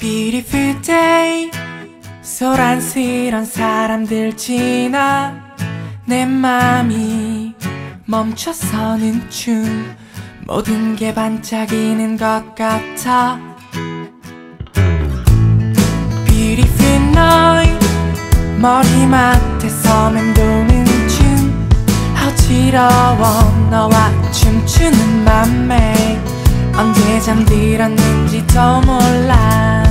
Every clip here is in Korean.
Beautiful day 소란스런 사람들 지나 내 맘이 멈춰서는 중 모든 게 반짝이는 것 같아. Beautiful night 머리맡에서 맴도는 춤. 어지러워 너와 춤추는 맘에 언제 잠들었는지도 몰라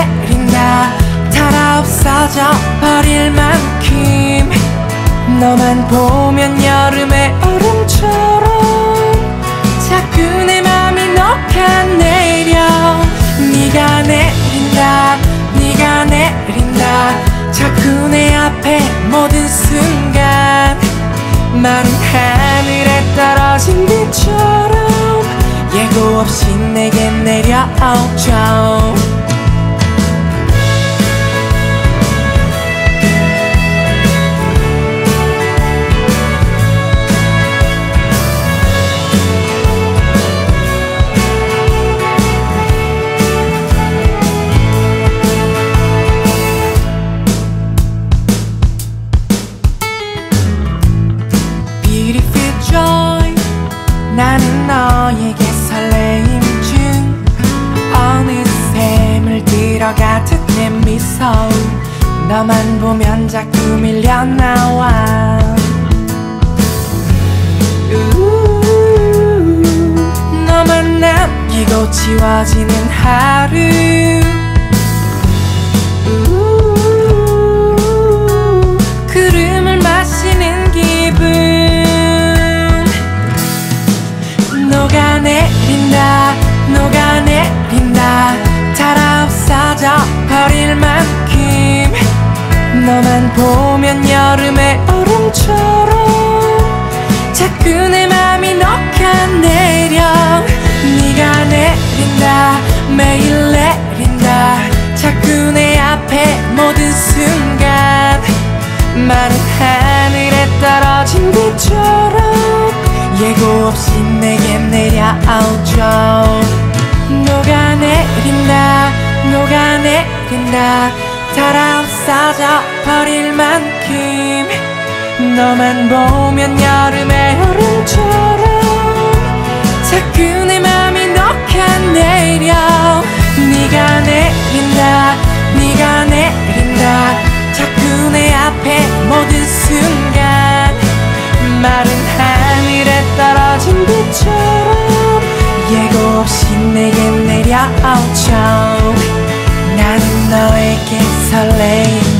내린다 달아 없어져 버릴 만큼 너만 보면 여름의 얼음처럼 자꾸 내 맘이 녹아내려. 네가 내린다 네가 내린다. 자꾸 내 앞에 모든 순간 마른 하늘에 떨어진 비처럼 예고 없이 내게 내려오죠 물들어가듯 내 미소 너만 보면 자꾸 밀려나와. 너만 남기고 지워지는 하루. 우우, 구름을 마시는 기분. 녹아내린다 너만 보면 여름의 얼음처럼 자꾸 내 맘이 녹아내려. 네가 내린다 매일 내린다. 자꾸 내 앞에 모든 순간 마른 하늘에 떨어진 비처럼 예고 없이 내게 내려오죠. 녹아내린다 녹아내린다 달아 없어져 버릴 만큼 너만 보면 여름의 얼음처럼 자꾸 내 맘이 녹아 내려. 네가 내린다 네가 내린다. 자꾸 내 앞에 모든 순간 마른 하늘에 떨어진 비처럼 예고 없이 내게 내려오죠. 나는 너에게 설레임.